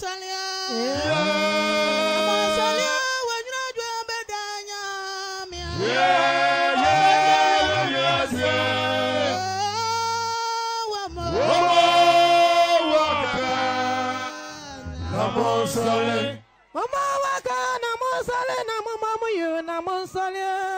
sɔlia. ọmọ sɔlia wò nyina ju bɛ da nyamia. yeye yeye se. wɔmɔ waka namo sɔli. wɔmɔ waka namo sɔli namo mamu yu namo sɔlia.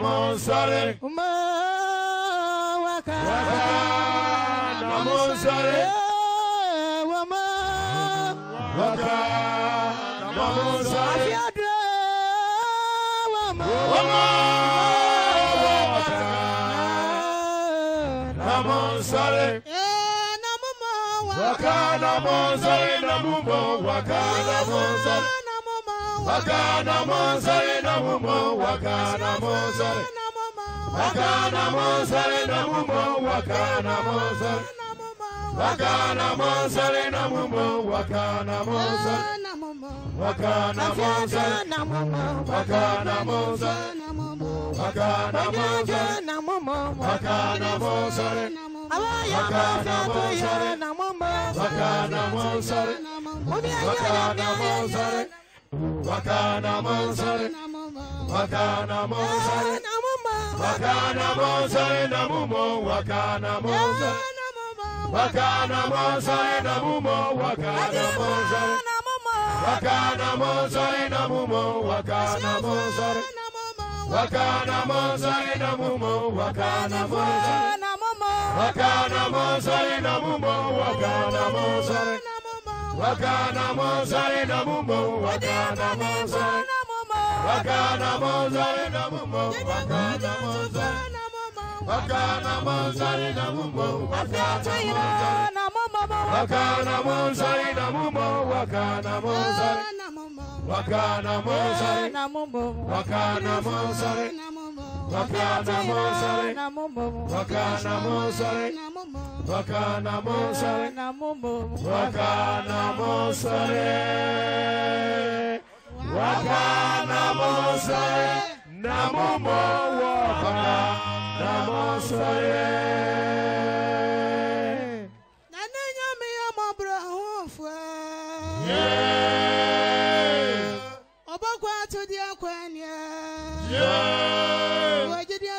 Namosale. Uma waka. Waka. Namosale. Eh, wama. Waka. Namosale. Afiadra wama. Wama. Waka. Namosale. Eh, na mama waka. Waka. Namosale. Namumo. Waka. Namosale. Na mama Waka. Namosale. Namumo. Waka. Na mama Waka. Namosale. Namumo. Waka. Namosale. Na mama Waka. Namosale. Namumo. Waka. Namosale. Na mama Waka. Namosale. na mama. Waka. Namosale. Na mama Waka. Namosale. na mama. Waka. Namosale. Na mama Awaya Waka na mama monsare. Ya na mama. Waka. Namosale. Na mama Obi Waka. aya Namosale. Waka. Namosale. Na mama Waka. Namosale. na mama. Waka. Namosale. Namumo. Waka. Namosale. Na mama Waka. Namosale. Namumo. Waka. Namosale. Na mama. Waka. Namosale. Namumo. Na mama Waka. Namosale. Namumo. Na mama. Waka. Namosale. Namumo. Na mama Waka. Namosale. Namumo. Na mama. Waka. Namosale. Namumo. Na mama Waka. Namosale. Namumo. Na mama. Waka. Namosale. Namumo. Waka. Namosale. Na mama Waka. Namosale. na mama. Waka. Namosale. Na mama Waka. Namosale. na mama. Waka. Namosale. Na mama Waka. Namosale. na mama. Waka. Namosale. Waka. Namosale. Namumo. Waka. Namosale.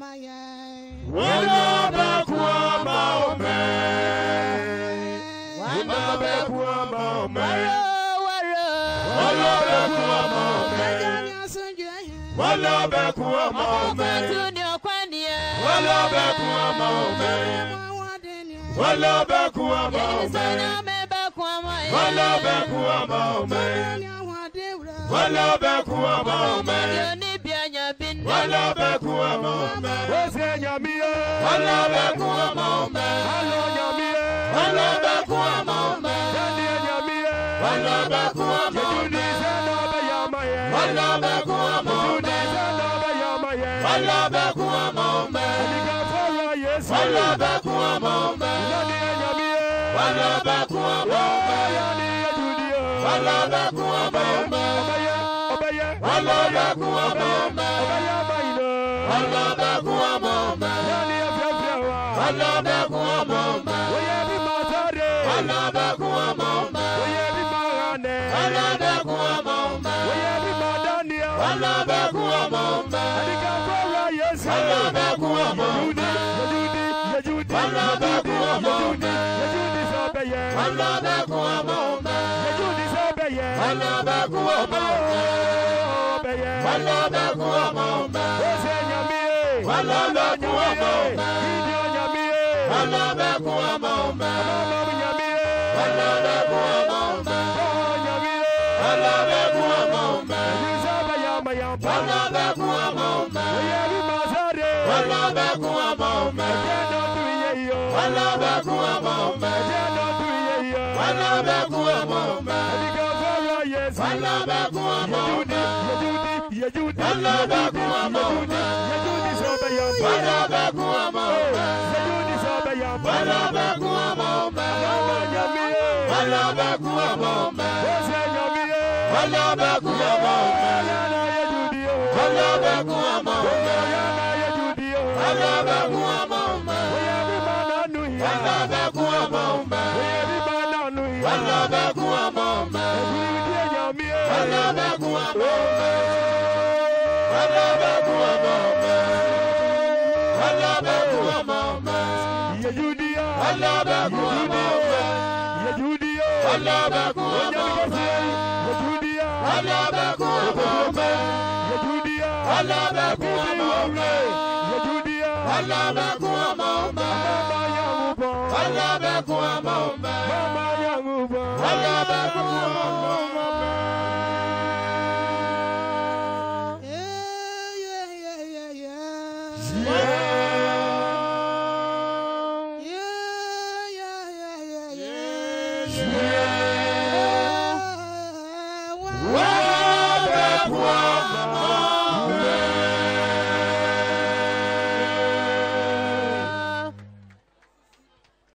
Wena bɛkua ma o mɛ. Wena bɛkua ma o mɛ. Wena bɛkua ma o mɛ. Wena bɛkua ma o mɛ. Wena bɛkua ma o mɛ. Wena bɛkua ma o mɛ. Wena bɛkua ma o mɛ. Nyàmí yẹ. Wọlọ́bẹ̀kú ọmọ ọmẹ. Alọ nyàmí yẹ. Wọlọ́bẹ̀kú ọmọ ọmẹ. Dẹ́ni ẹ nyàmí yẹ. Wọlọ́bẹ̀kú ọmọ Jẹ́jú ọmẹ. ní sẹ́nà ọbẹ̀ yà má yẹ. Wọlọ́bẹ̀kú ọmọ Jẹ́jú ní ọmẹ. sẹ́nà ọbẹ̀ yà má yẹ. Wọlọ́bẹ̀kú ọmọ ọmẹ. Ẹnìkan fọwọ́ Yéṣu. Wọlọ́bẹ̀kú ọmọ ọmẹ. Dẹ́ni ẹ nyàmí yẹ. Wọlọ́bẹ̀kú ọmọ ọmẹ. Yà ni ẹjú di kun ọmọ ọmọ. ọlọ́ba kun ọmọ ọmọ. ọlọ́ba kun ọmọ ọmọ. ọlọ́ba kun ọmọ ọmọ. ọlọ́ba kun ọmọ ọmọ. ọlọ́ba kun ọmọ ọmọ. ọlọ́ba kun ọmọ ọmọ. ọlọ́ba kun ọmọ ọmọ. ọlọ́ba kun ọmọ ọmọ. ọlọ́ba kun ọmọ ọmọ. Ọbẹ̀ yẹ. Wọlọ́bẹ̀kú ọmọ ọmẹ. Ó ṣe yé. Ọ nyàmí yé. Mi nyàmí yé. Wọlọ́bẹ̀kú ọmọ yé. Ọmọ ọmẹ. Oyè bí ọmẹ. Yejudi sọ́bẹ̀ yà pa. Wọlọ́bẹ̀kú ọmọ ọmẹ. Yejudi sọ́bẹ̀ yà pa. Wọlọ́bẹ̀kú ọmọ ọmẹ. Ọmọ nyàmí yé. Wọlọ́bẹ̀kú ọmọ ọmẹ. Ó ṣe nyàmí yé. Wọlọ́bẹ̀kú ọmọ ọmẹ. Yejudi ya. Wọlọ́bẹ̀kú ọmọ ọmẹ. Yejudi ya. Wọlọ́bẹ̀kú ọmọ ọmẹ. Yejudi ya. Wọlọ́bẹ̀kú ọmọ ọmẹ. Mama yangu. Wọlọ́bẹ̀kú ọmọ ọmẹ. Mama yangu. Wọlọ́bẹ̀kú ọmọ ọmẹ. Yeah.